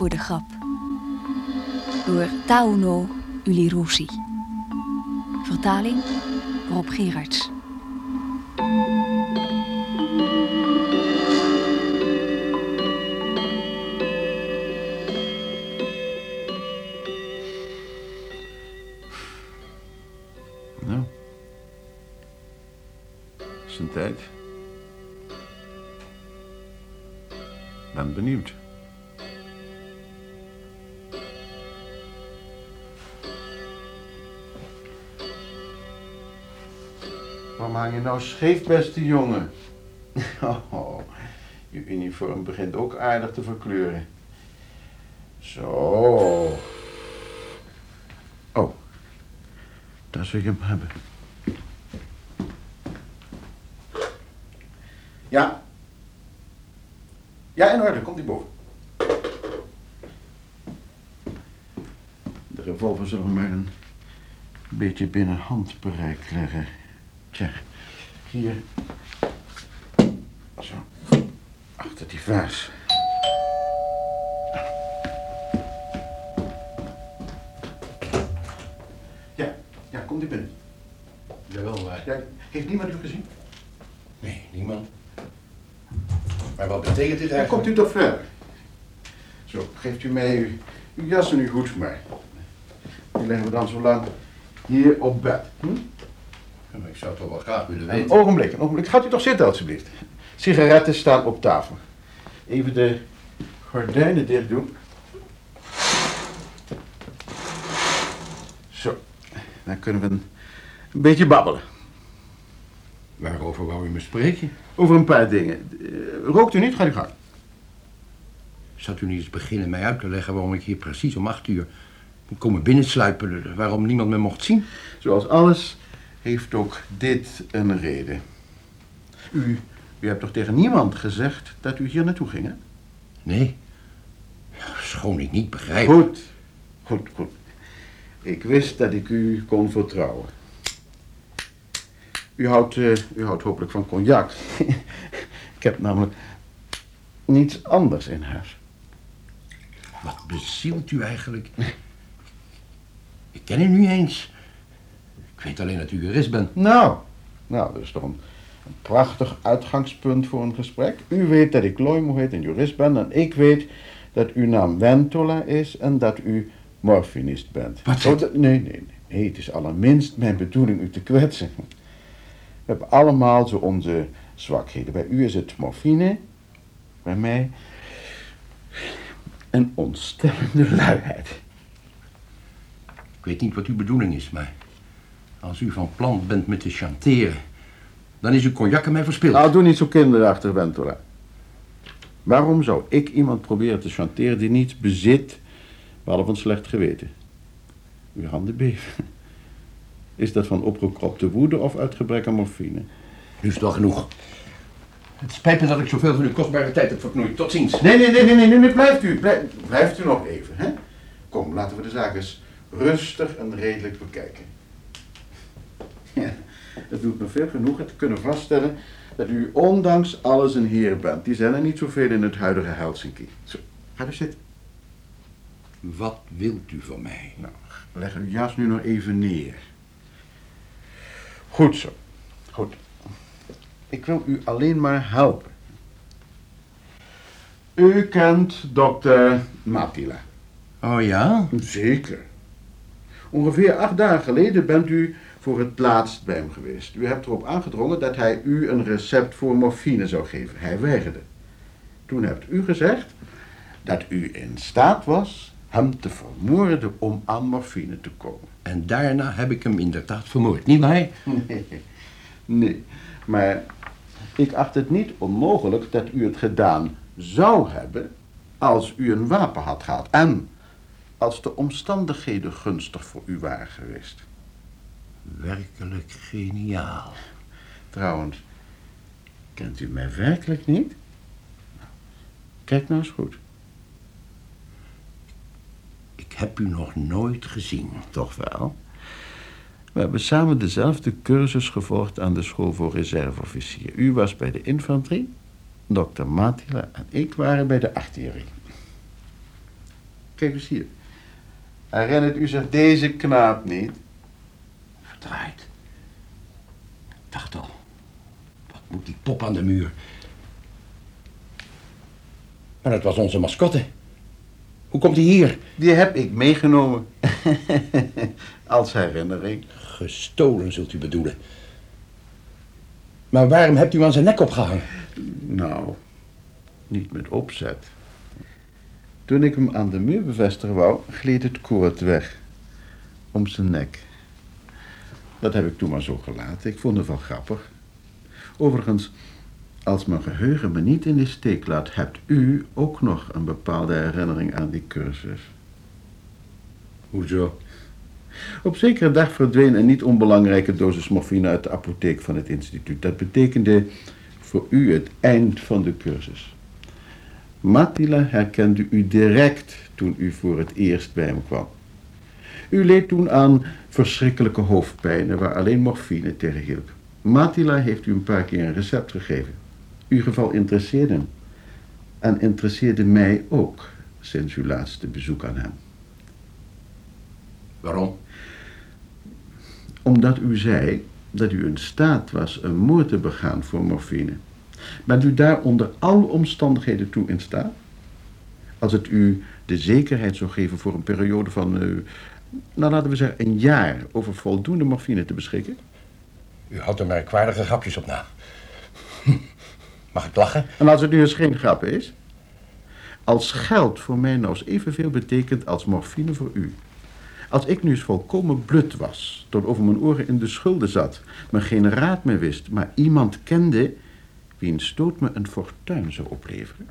voor de grap. Door Tauno Ulirusi. Vertaling Rob Gerards. Nou. Een tijd. Ben benieuwd. Hang je nou scheef, beste jongen? Oh, je uniform begint ook aardig te verkleuren. Zo. Oh, daar zou je hem hebben. Ja. Ja, in orde. Komt die boven. De revolver zullen we maar een beetje binnen handbereik leggen. Tja, hier. Zo. Achter die vaas. Ja, ja, komt die binnen. Jawel, maar... Ja, heeft niemand u gezien? Nee, niemand. Maar wat betekent dit Dan eigenlijk? komt u toch verder. Zo, geeft u mij uw, uw jas en uw hoed maar. Die leggen we dan zo lang hier op bed. Hm? Ik zou toch wel graag willen Een weten. ogenblik, een ogenblik. Gaat u toch zitten, alstublieft. Sigaretten staan op tafel. Even de gordijnen dicht doen. Zo, dan kunnen we een, een beetje babbelen. Waarover wou u me spreken? Over een paar dingen. Eh, rookt u niet? Gaat u gang. Zou u niet eens beginnen mij uit te leggen waarom ik hier precies om acht uur moet komen binnensluipen, waarom niemand me mocht zien? Zoals alles heeft ook dit een reden. U, u hebt toch tegen niemand gezegd dat u hier naartoe ging, hè? Nee. Schoon ik niet begrijp. Goed, goed, goed. Ik wist dat ik u kon vertrouwen. U houdt, eh, u houdt hopelijk van cognac. ik heb namelijk niets anders in huis. Wat bezielt u eigenlijk? Ik ken u niet eens. Ik weet alleen dat u jurist bent. Nou, nou, dat is toch een, een prachtig uitgangspunt voor een gesprek. U weet dat ik Loimo heet en jurist ben en ik weet dat uw naam Ventola is en dat u morfinist bent. Wat Oh, nee, nee, nee, nee, het is allerminst mijn bedoeling u te kwetsen. We hebben allemaal zo onze zwakheden. Bij u is het morfine, bij mij een ontstellende luiheid. Ik weet niet wat uw bedoeling is, maar als u van plan bent me te chanteren, dan is uw cognac mij verspild. Nou, doe niet zo kinderachtig, Ventura. Waarom zou ik iemand proberen te chanteren die niets bezit, behalve een slecht geweten? Uw handen beven. Is dat van opgekropte woede of uit gebrek aan morfine? Nu is het wel genoeg. Het spijt me dat ik zoveel van uw kostbare tijd heb verknoeid. Tot ziens. Nee, nee, nee, nee, nee, nee, nee, blijft u. Blijf, blijft u nog even, hè? Kom, laten we de zaak eens rustig en redelijk bekijken. Ja, het doet me veel genoegen te kunnen vaststellen dat u ondanks alles een heer bent. Die zijn er niet zoveel in het huidige Helsinki. Zo, ga dus zitten. Wat wilt u van mij? Nou, leg uw jas nu nog even neer. Goed zo. Goed. Ik wil u alleen maar helpen. U kent dokter Matila. Oh ja? Zeker. Ongeveer acht dagen geleden bent u voor het laatst bij hem geweest. U hebt erop aangedrongen dat hij u een recept voor morfine zou geven. Hij weigerde. Toen hebt u gezegd dat u in staat was hem te vermoorden om aan morfine te komen. En daarna heb ik hem inderdaad vermoord, niet waar? Nee, nee. Maar ik acht het niet onmogelijk dat u het gedaan zou hebben als u een wapen had gehad. En als de omstandigheden gunstig voor u waren geweest. Werkelijk geniaal. Trouwens, kent u mij werkelijk niet? Kijk nou eens goed. Ik heb u nog nooit gezien. Toch wel? We hebben samen dezelfde cursus gevolgd aan de school voor reserveofficier. U was bij de infanterie, dokter Matila en ik waren bij de artillerie. Kijk eens hier. Herinnert u zich deze knaap niet? Verdraaid. Dacht al. Wat moet die pop aan de muur? Maar dat was onze mascotte. Hoe komt hij hier? Die heb ik meegenomen. Als herinnering. Gestolen, zult u bedoelen. Maar waarom hebt u aan zijn nek opgehangen? Nou, niet met opzet. Toen ik hem aan de muur bevestigen wou, gleed het koord weg. Om zijn nek. Dat heb ik toen maar zo gelaten. Ik vond het wel grappig. Overigens, als mijn geheugen me niet in de steek laat, hebt u ook nog een bepaalde herinnering aan die cursus. Hoezo? Op zekere dag verdween een niet onbelangrijke dosis morfine uit de apotheek van het instituut. Dat betekende voor u het eind van de cursus. Matila herkende u direct toen u voor het eerst bij hem kwam. U leed toen aan verschrikkelijke hoofdpijnen waar alleen morfine tegen hielp. Matila heeft u een paar keer een recept gegeven. Uw geval interesseerde hem. En interesseerde mij ook sinds uw laatste bezoek aan hem. Waarom? Omdat u zei dat u in staat was een moord te begaan voor morfine. Bent u daar onder alle omstandigheden toe in staat? Als het u de zekerheid zou geven voor een periode van, uh, nou laten we zeggen, een jaar over voldoende morfine te beschikken? U houdt er merkwaardige grapjes op na. Mag ik lachen? En als het nu eens geen grap is? Als geld voor mij nou eens evenveel betekent als morfine voor u. Als ik nu eens volkomen blut was, tot over mijn oren in de schulden zat, me geen raad meer wist, maar iemand kende wiens stoot me een fortuin zou opleveren.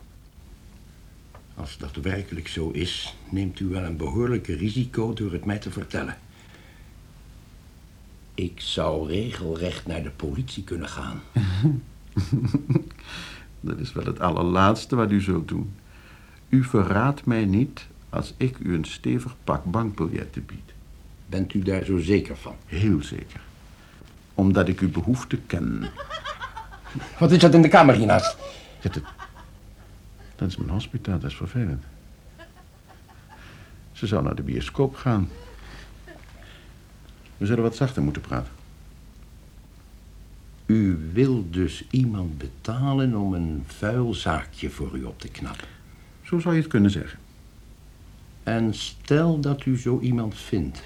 Als dat werkelijk zo is, neemt u wel een behoorlijke risico door het mij te vertellen. Ik zou regelrecht naar de politie kunnen gaan. dat is wel het allerlaatste wat u zult doen. U verraadt mij niet als ik u een stevig pak bankbiljetten bied. Bent u daar zo zeker van? Heel zeker. Omdat ik uw behoefte ken. Wat is dat in de kamer hiernaast? Zit het. Dat is mijn hospitaal, dat is vervelend. Ze zou naar de bioscoop gaan. We zullen wat zachter moeten praten. U wil dus iemand betalen om een vuil zaakje voor u op te knappen? Zo zou je het kunnen zeggen. En stel dat u zo iemand vindt.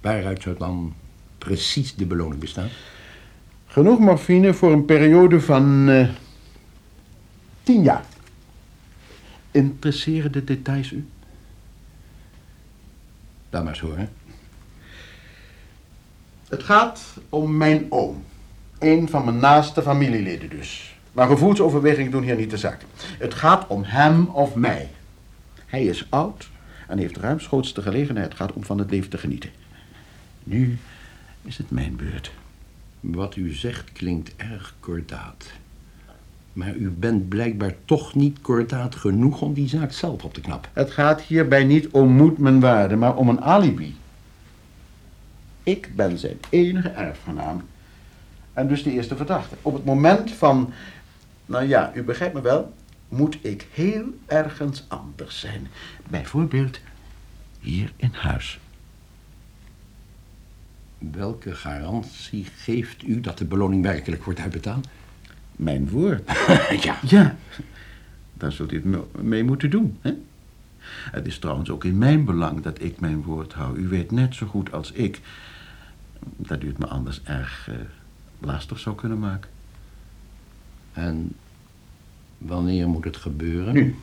Waaruit zou dan precies de beloning bestaan? Genoeg morfine voor een periode van uh, tien jaar. Interesseren de details u? Laat maar eens horen. Het gaat om mijn oom. Een van mijn naaste familieleden dus. Maar gevoelsoverwegingen doen hier niet de zaak. Het gaat om hem of mij. Hij is oud en heeft ruimschoots de gelegenheid gehad om van het leven te genieten. Nu is het mijn beurt. Wat u zegt klinkt erg kordaat. Maar u bent blijkbaar toch niet kordaat genoeg om die zaak zelf op te knappen. Het gaat hierbij niet om moed mijn waarde, maar om een alibi. Ik ben zijn enige erfgenaam. En dus de eerste verdachte. Op het moment van, nou ja, u begrijpt me wel, moet ik heel ergens anders zijn. Bijvoorbeeld hier in huis. Welke garantie geeft u dat de beloning werkelijk wordt uitbetaald? Mijn woord. ja. Ja, daar zult u het mee moeten doen. Hè? Het is trouwens ook in mijn belang dat ik mijn woord hou. U weet net zo goed als ik dat u het me anders erg uh, lastig zou kunnen maken. En wanneer moet het gebeuren? Nu.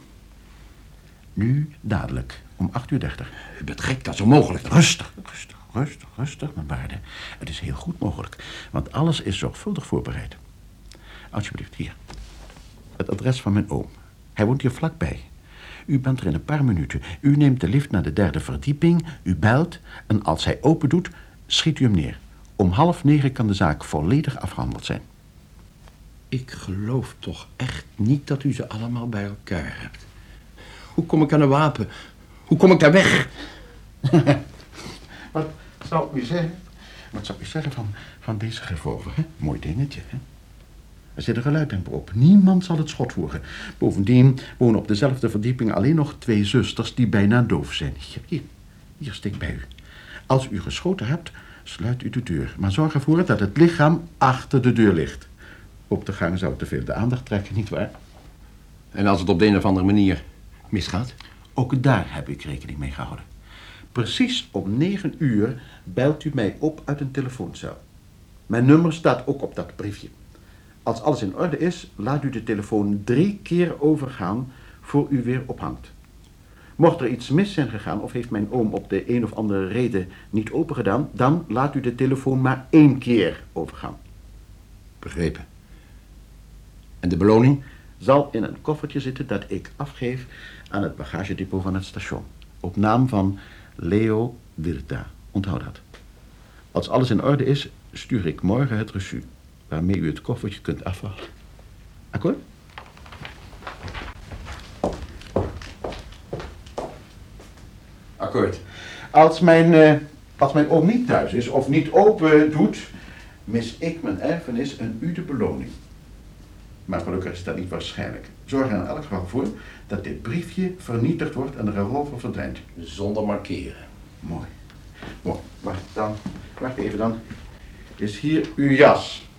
Nu dadelijk, om 8 uur 30. U bent gek, dat is onmogelijk. Rustig, rustig, rustig, rustig, mijn waarde. Het is heel goed mogelijk, want alles is zorgvuldig voorbereid. Alsjeblieft, hier. Het adres van mijn oom. Hij woont hier vlakbij. U bent er in een paar minuten. U neemt de lift naar de derde verdieping, u belt... en als hij open doet, schiet u hem neer. Om half negen kan de zaak volledig afgehandeld zijn. Ik geloof toch echt niet dat u ze allemaal bij elkaar hebt. Hoe kom ik aan een wapen? Hoe kom ik daar weg? Wat zou u zeggen? Wat zou u zeggen van, van deze revolver, hè? Mooi dingetje, hè? Er zit een geluiddemper op. Niemand zal het schot voeren. Bovendien wonen op dezelfde verdieping alleen nog twee zusters die bijna doof zijn. Hier, hier, hier steek bij u. Als u geschoten hebt, sluit u de deur. Maar zorg ervoor dat het lichaam achter de deur ligt. Op de gang zou te veel de aandacht trekken, nietwaar? En als het op de een of andere manier misgaat? Ook daar heb ik rekening mee gehouden. Precies om negen uur belt u mij op uit een telefooncel. Mijn nummer staat ook op dat briefje. Als alles in orde is, laat u de telefoon drie keer overgaan voor u weer ophangt. Mocht er iets mis zijn gegaan of heeft mijn oom op de een of andere reden niet opengedaan, dan laat u de telefoon maar één keer overgaan. Begrepen. En de beloning? Zal in een koffertje zitten dat ik afgeef aan het bagagedepot van het station. Op naam van Leo Wirta. Onthoud dat. Als alles in orde is, stuur ik morgen het reçu, waarmee u het koffertje kunt afhalen. Akkoord? Akkoord. Als mijn, eh, als mijn oom niet thuis is of niet open doet, mis ik mijn erfenis en u de beloning. Maar gelukkig is dat niet waarschijnlijk. Zorg er in elk geval voor dat dit briefje vernietigd wordt en de revolver verdwijnt. Zonder markeren. Mooi. Mooi. Wacht dan. Wacht even dan. Is hier uw jas.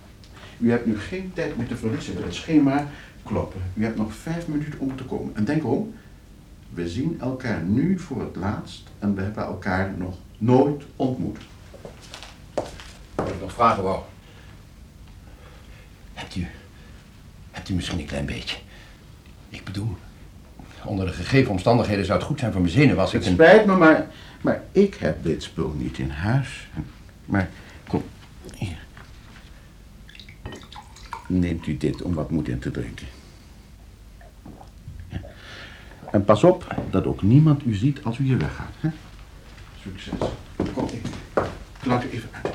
U hebt nu geen tijd meer te verliezen. Het schema kloppen. U hebt nog vijf minuten om te komen. En denk om, we zien elkaar nu voor het laatst en we hebben elkaar nog nooit ontmoet. Wat ik nog vragen wou. Hebt u, hebt u misschien een klein beetje? Ik bedoel, onder de gegeven omstandigheden zou het goed zijn voor mijn zenuwen als ik Het een... spijt me, maar, maar ik heb dit spul niet in huis. Maar kom, hier. Neemt u dit om wat moed in te drinken. Ja. En pas op dat ook niemand u ziet als u hier weggaat. Hè? Succes. Kom, ik laat u even uit.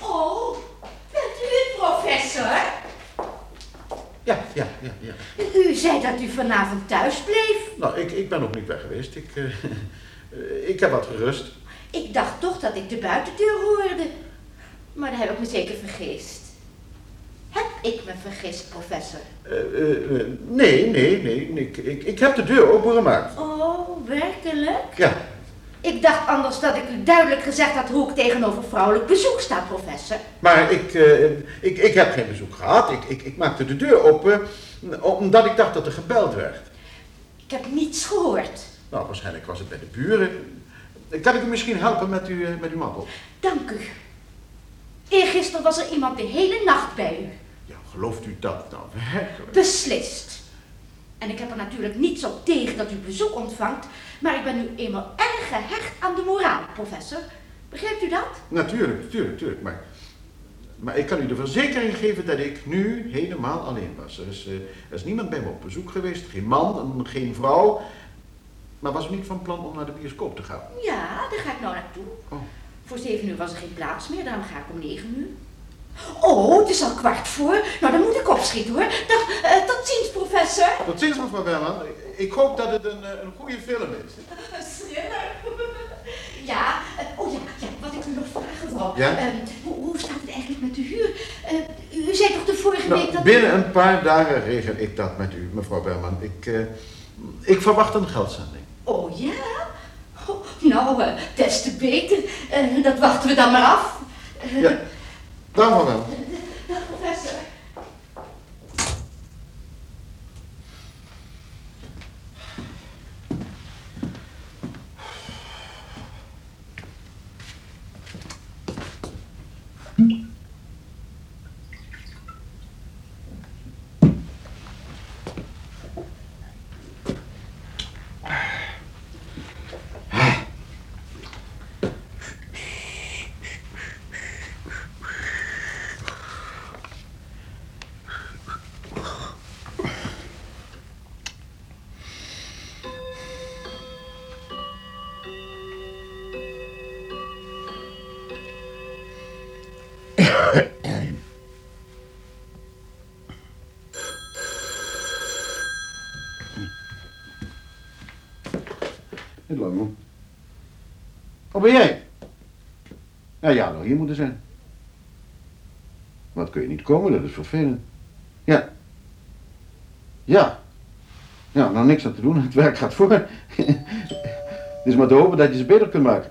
Oh, bent u het, professor? Ja, ja, ja, ja. U zei dat u vanavond thuis bleef. Nou, ik, ik ben nog niet weg geweest. Ik, eh, ik heb wat gerust. Ik dacht toch dat ik de buitendeur hoorde. Maar daar heb ik me zeker vergist. Heb ik me vergist, professor? Eh, eh, eh, nee, nee, nee. Ik, ik, ik heb de deur opengemaakt. Oh, werkelijk? Ja, Ik dacht anders dat ik u duidelijk gezegd had hoe ik tegenover vrouwelijk bezoek sta, professor. maar ik, ik, ik heb geen bezoek gehad. Ik, ik, ik maakte de deur open omdat ik dacht dat er gebeld werd. Ik heb niets gehoord. Nou, waarschijnlijk was het bij de buren. Kan ik u misschien helpen met, u, eh, met uw mantel? Dank u. Eergisteren was er iemand de hele nacht bij u. Ja, gelooft u dat nou werkelijk? Beslist. En ik heb er natuurlijk niets op tegen dat u bezoek ontvangt, maar ik ben nu eenmaal erg gehecht aan de moraal, professor. Begrijpt u dat? Natuurlijk, natuurlijk, natuurlijk. Maar, maar ik kan u de verzekering geven dat ik nu helemaal alleen was. Er is, eh, er is niemand bij me op bezoek geweest. Geen man en geen vrouw. Maar was u niet van plan om naar de bioscoop te gaan? Ja, daar ga ik nou naartoe. Oh. Voor zeven uur was er geen plaats meer, daarom ga ik om negen uur. Oh, het is al kwart voor. Nou, dan moet ik opschieten hoor. Dag, eh, tot ziens, professor. Tot ziens, mevrouw Berman. Ik hoop dat het een, eh, een goede film is. Thriller. Ja, eh, oh ja, ja, wat ik u nog vragen wou. Ja? Ehm, hoe, hoe staat het eigenlijk met de huur? U zei toch de vorige week Nou, dat... binnen een paar dagen regel ik dat met u, mevrouw Berman. Ik, ik verwacht een geldzending. Oh ja? Oh, nou, eh, des te beter. Eh, dat wachten we dan maar af. Eh, Ja, u wel. Dag, professor. Niet lang, hoor. Of ben jij? Ja, ja, nou, hier moeten zijn. Wat kun je niet komen, dat is vervelend. Ja. Ja. Ja, nou niks aan te doen, het werk gaat voor. Het is maar te hopen dat je ze beter kunt maken.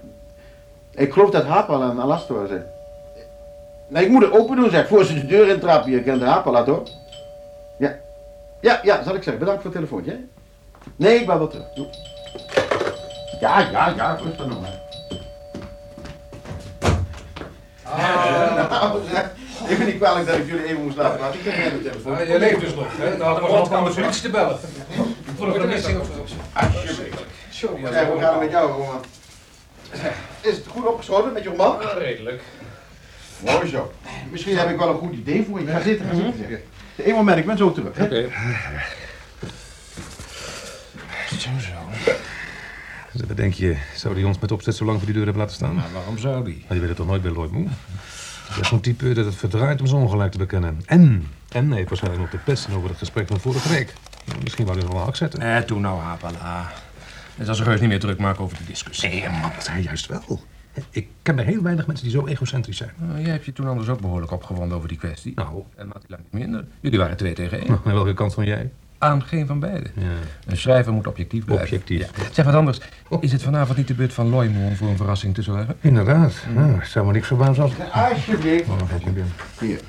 Ik geloof dat Hapal en Alastor zijn. Nee, ik moet het open doen, zeg, voor ze de deur intrappen. Je kent de Hapal hoor. Ja. Ja, ja, zal ik zeggen. Bedankt voor het telefoontje. Nee, ik bel wel terug. Doei. Ja, ja, ja, rustig nog maar. Nou, zeg, ik vind niet kwalijk dat ik jullie even moest laten praten. Ik heb net de telefoon. Ah, je leeft dus nog, hè? Dan hadden we gewoon aan de politie te bellen. Voor een vermissing of zo. Alsjeblieft. Sorry, hoe gaat het met jou, Roman? Is het goed opgeschoten met je roman? Redelijk. Mooi zo. Misschien heb ik wel een goed idee voor je. Ga zitten, ga zitten. Eén moment, ik ben zo terug. hè? Oké. Zo, zo. Denk je, zou die ons met opzet zo lang voor die deur hebben laten staan? Maar waarom zou die? Maar die weet het toch nooit bij Lloyd Moe? Dat is zo'n type dat het verdraait om zijn ongelijk te bekennen. En, en hij heeft waarschijnlijk nog de pest over het gesprek van vorige week. Nou, Misschien wou hij nog wel een hak zetten. Eh, toen nou, Hapala. Het was er heus niet meer druk maken over die discussie. Nee, man, dat hij juist wel. Ik ken er heel weinig mensen die zo egocentrisch zijn. Nou, jij hebt je toen anders ook behoorlijk opgewonden over die kwestie. Nou, En Matila niet minder. Jullie waren twee tegen één. aan welke kant van jij? Aan geen van beiden. Ja. Een schrijver moet objectief blijven. Objectief. Ja. Zeg wat anders. Is het vanavond niet de beurt van Loymo om voor een verrassing te zorgen? Inderdaad. Nou, het zou me niks verbazen als... Alsjeblieft. Oh, binnen. Hier,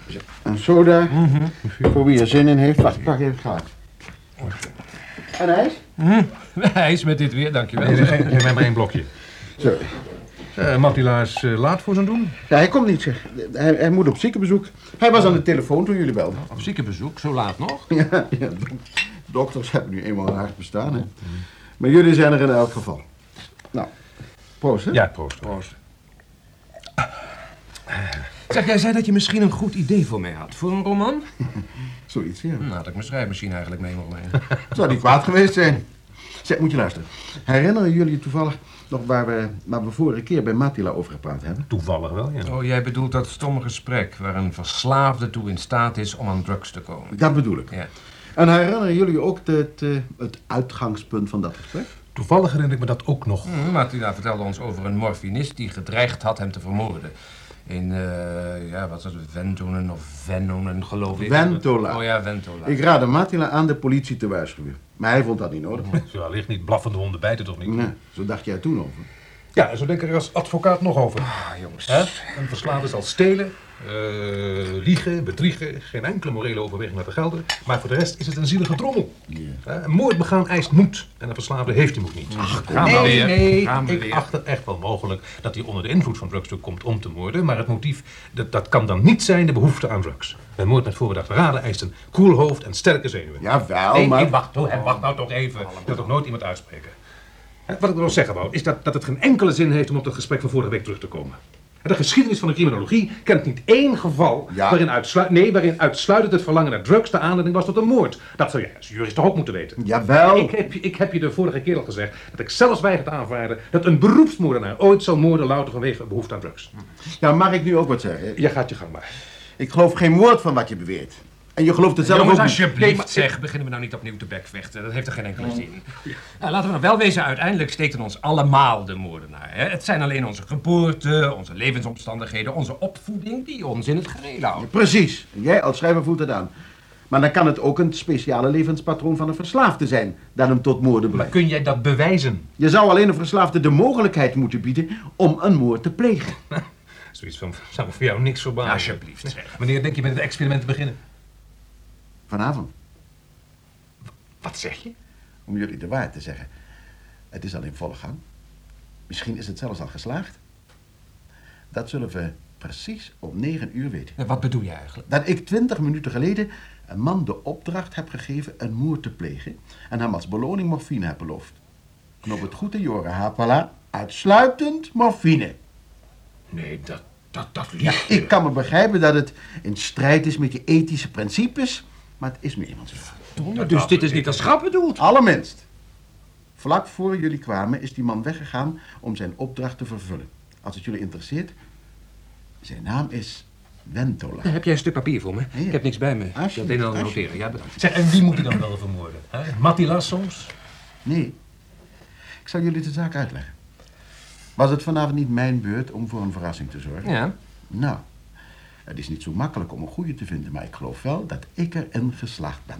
een soda. Voor wie er zin in heeft. Wacht, pak even graag. En ijs? Hij is met dit weer, dankjewel. Geef mij maar één blokje. Zo. Uh, Mattila is eh, laat voor zijn doen. Ja, hij komt niet, zeg. Hij, hij moet op ziekenbezoek. Hij was aan de telefoon toen jullie belden. Op ziekenbezoek, zo laat nog? Ja, ja, dok- dokters hebben nu eenmaal een hard bestaan, hè. Maar jullie zijn er in elk geval. Nou, proost, hè? Ja, proost. Zeg, jij zei dat je misschien een goed idee voor mij had. Voor een roman? Zoiets, ja. Nou, had ik mijn schrijfmachine eigenlijk mee mogen nemen. Zou niet kwaad geweest zijn. Zeg, moet je luisteren. Herinneren jullie je toevallig nog waar we, waar we vorige keer bij Matila over gepraat hebben? Toevallig wel, ja. Oh, jij bedoelt dat stomme gesprek waar een verslaafde toe in staat is om aan drugs te komen. Dat bedoel ik. Ja. En herinneren jullie ook het, eh, het uitgangspunt van dat gesprek? Toevallig herinner ik me dat ook nog. Hm, Martina vertelde ons over een morfinist die gedreigd had hem te vermoorden. In, eh, ja, wat was het, Ventonen of Venonen, geloof ik. Ventola. Oh ja, Ventola. Ik raadde Matila aan de politie te waarschuwen. Maar hij vond dat niet nodig. Zo ligt niet blaffende honden bijten toch niet? Nee, zo dacht jij toen over. Ja, en zo denk ik er als advocaat nog over. Ah, jongens. Hè? Een verslaafde zal stelen, eh, liegen, bedriegen, geen enkele morele overweging laten gelden. Maar voor de rest is het een zielige drommel. Hè? Een moord begaan eist moed. En een verslaafde heeft die moed niet. Gaan we nee, weer. nee, Gaan ik weer. acht het echt wel mogelijk dat hij onder de invloed van drugs toe komt om te moorden. Maar het motief, dat, dat kan dan niet zijn de behoefte aan drugs. Een moord met voorbedachte raden eist een koel hoofd en sterke zenuwen. Jawel, Nee, maar... nee, wacht, wacht nou toch even. Ik wil toch nooit iemand uitspreken. Hè, Wat ik wil zeggen wou, is dat, dat het geen enkele zin heeft om op het gesprek van vorige week terug te komen. De geschiedenis van de criminologie kent niet één geval Ja. waarin, nee, waarin uitsluitend het verlangen naar drugs de aanleiding was tot een moord. Dat zou jij als jurist toch ook moeten weten. Jawel. Ik heb, je- ik heb je de vorige keer al gezegd dat ik zelfs weiger te aanvaarden dat een beroepsmoordenaar ooit zal moorden louter vanwege behoefte aan drugs. Ja, mag ik nu ook wat zeggen? Je gaat je gang maar. Ik geloof geen woord van wat je beweert. En je gelooft het zelf Jongens, ook niet. alsjeblieft, Nee, maar- zeg. Beginnen we nou niet opnieuw te bekvechten. Dat heeft er geen enkele zin. Nou, laten we nou wel wezen, uiteindelijk steekt in ons allemaal de moordenaar. Hè? Het zijn alleen onze geboorte, onze levensomstandigheden, onze opvoeding die ons in het gereel houden. Precies. Jij als schrijver voelt het aan. Maar dan kan het ook een speciale levenspatroon van een verslaafde zijn dat hem tot moorden Maar brengt. kun jij dat bewijzen? Je zou alleen een verslaafde de mogelijkheid moeten bieden om een moord te plegen. Zoiets van, zou voor jou niks verbazen. Alsjeblieft, zeg. Wanneer denk je met het experiment te beginnen? Vanavond, Wat zeg je? om jullie de waarheid te zeggen. Het is al in volle gang. Misschien is het zelfs al geslaagd. Dat zullen we precies om negen uur weten. Ja, Wat bedoel je eigenlijk? Dat ik twintig minuten geleden een man de opdracht heb gegeven een moord te plegen en hem als beloning morfine heb beloofd. Knop het goed in Joren Hapala, uitsluitend morfine. Nee, dat, dat, dat Ja, liegt. ik kan me begrijpen dat het in strijd is met je ethische principes, maar het is eenmaal zo. dus dit is niet als grap bedoeld. Allerminst. Vlak voor jullie kwamen is die man weggegaan om zijn opdracht te vervullen. Als het jullie interesseert, zijn naam is Ventola. Heb jij een stuk papier voor me? Ik heb niks bij me. Ik heb het een en ander alsjeblieft. noteren. Ja, bedankt. Zeg, en wie moet hij dan wel vermoorden? Hè? Soms? Nee, ik zal jullie de zaak uitleggen. Was het vanavond niet mijn beurt om voor een verrassing te zorgen? Ja. Nou, het is niet zo makkelijk om een goede te vinden, maar ik geloof wel dat ik erin geslaagd ben.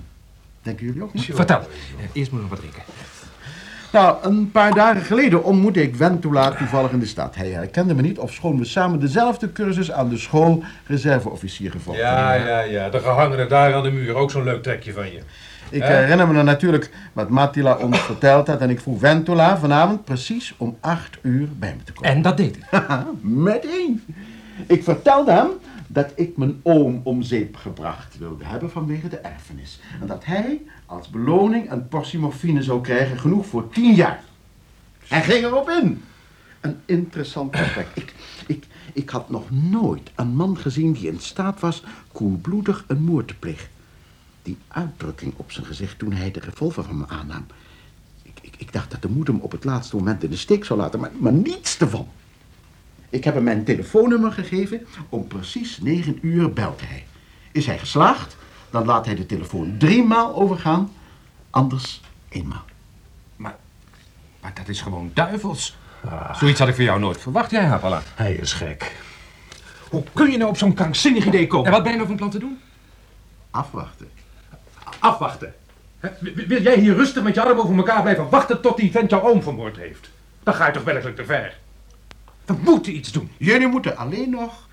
Denken jullie ook niet? Vertel. Eh, Eerst moet ik nog wat drinken. Nou, een paar dagen geleden ontmoette ik Wentula toevallig in de stad. Hij herkende me niet, ofschoon we samen dezelfde cursus aan de school reserveofficier gevolgd Ja, hebben. ja, ja. De gehangene daar aan de muur. Ook zo'n leuk trekje van je. Ik herinner me dan natuurlijk wat Matila ons verteld had en ik vroeg Wentula vanavond precies om acht uur bij me te komen. En dat deed hij. Meteen. Ik vertelde hem dat ik mijn oom om zeep gebracht wilde hebben vanwege de erfenis. En dat hij als beloning een portie morfine zou krijgen, genoeg voor tien jaar. Hij ging erop in. Een interessant gesprek. Ik, ik, had nog nooit een man gezien die in staat was koelbloedig een moord te plegen. Die uitdrukking op zijn gezicht toen hij de revolver van me aannam. Ik, ik, ik dacht dat de moed hem op het laatste moment in de steek zou laten, maar, maar niets ervan. Ik heb hem mijn telefoonnummer gegeven. Om precies 9 uur belt hij. Is hij geslaagd, dan laat hij de telefoon driemaal overgaan. Anders eenmaal. Maar, maar dat is gewoon duivels. Zoiets had ik van jou nooit verwacht, jij Hapala. Hij is gek. Hoe kun je nou op zo'n krankzinnig idee komen? En wat ben je nou van plan te doen? Afwachten. Afwachten. Wil jij hier rustig met je armen over elkaar blijven wachten tot die vent jouw oom vermoord heeft? Dan ga je toch werkelijk te ver. We moeten iets doen. Jullie moeten alleen nog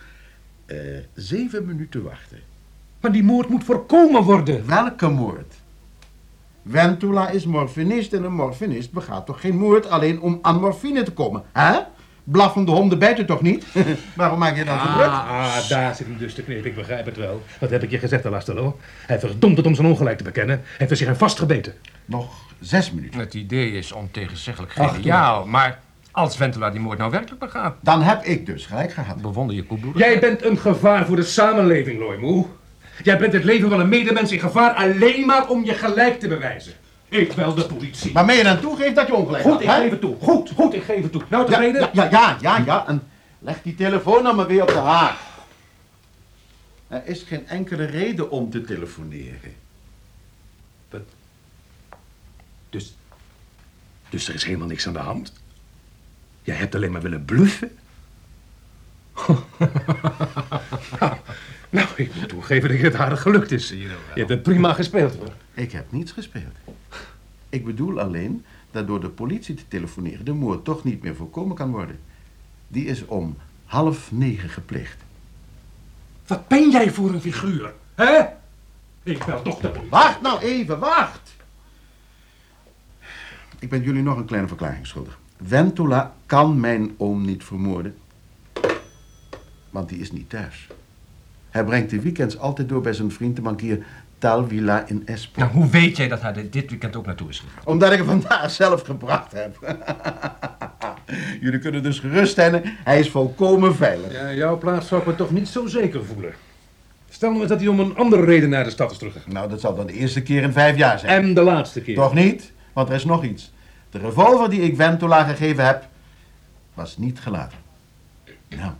eh, zeven minuten wachten. Maar die moord moet voorkomen worden. Welke moord? Ventula is morfinist en een morfinist begaat toch geen moord alleen om aan morfine te komen, hè? Blaffende honden bijten toch niet? Waarom maak je dan zo druk? Ah, ah, daar zit hem dus de kneep. Ik begrijp het wel. Wat heb ik je gezegd, Alastelo? Hij verdomd het om zijn ongelijk te bekennen. Hij heeft er zich aan vastgebeten. Nog zes minuten. Het idee is ontegenzeggelijk Ach, geniaal, maar als Ventula die moord nou werkelijk begaat, Dan heb ik dus gelijk gehad. bewonder je koelbloedig. Jij bent een gevaar voor de samenleving, Loimoe. Jij bent het leven van een medemens in gevaar alleen maar om je gelijk te bewijzen. Ik bel de politie. Waarmee je dan toegeeft dat je ongelijk Goed, had, ik hè? geef het toe. Goed, goed, ik geef het toe. Nou, tevreden? ja, ja, ja, ja, ja. En leg die telefoonnummer weer op de haak. Er is geen enkele reden om te telefoneren. Dus, dus er is helemaal niks aan de hand? Jij hebt alleen maar willen bluffen? nou, ik moet toegeven dat je het aardig gelukt is. Je hebt het prima gespeeld, hoor. Ik heb niets gespeeld. Ik bedoel alleen dat door de politie te telefoneren de moord toch niet meer voorkomen kan worden. Die is om half negen gepleegd. Wat ben jij voor een figuur, hè? Ik bel toch de politie. Wacht nou even, wacht! Ik ben jullie nog een kleine verklaring schuldig. Ventula kan mijn oom niet vermoorden. Want die is niet thuis. Hij brengt de weekends altijd door bij zijn vriend de bankier Talvilla in Espoo. Nou, hoe weet jij dat hij er dit weekend ook naartoe is gegaan? Omdat ik hem vandaag zelf gebracht heb. Jullie kunnen dus gerust zijn, hij is volkomen veilig. Ja, jouw plaats zou ik me toch niet zo zeker voelen. Stel nou eens dat hij om een andere reden naar de stad is teruggegaan. Nou, dat zal dan de eerste keer in vijf jaar zijn. En de laatste keer. Toch niet? Want er is nog iets. De revolver die ik Ventola gegeven heb, was niet geladen. Nou,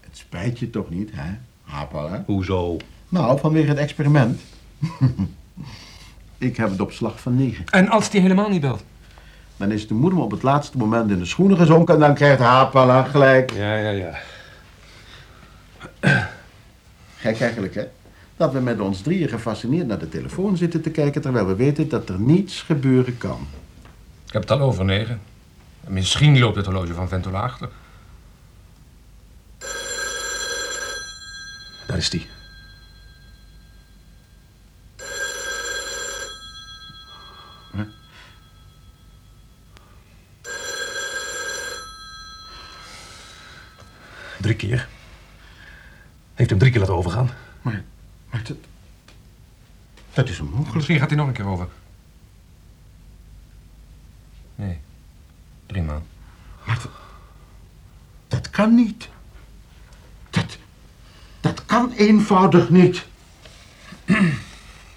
het spijt je toch niet, hè? Hapel, hè? Hoezo? Nou, vanwege het experiment. ik heb het op slag van negen. En als die helemaal niet belt? Dan is de moeder me op het laatste moment in de schoenen gezonken en dan krijgt Hapala gelijk. Ja, ja, ja. Gek eigenlijk, hè? Dat we met ons drieën gefascineerd naar de telefoon zitten te kijken... terwijl we weten dat er niets gebeuren kan. Ik heb het al over negen. En Misschien loopt het horloge van Ventula achter. Daar is die. Drie keer. Heeft hem drie keer laten overgaan. Maar, maar dat... Dat is onmogelijk. Misschien gaat hij nog een keer over. Nee. Drie maal. Dat kan niet. Dat... Dat kan eenvoudig niet.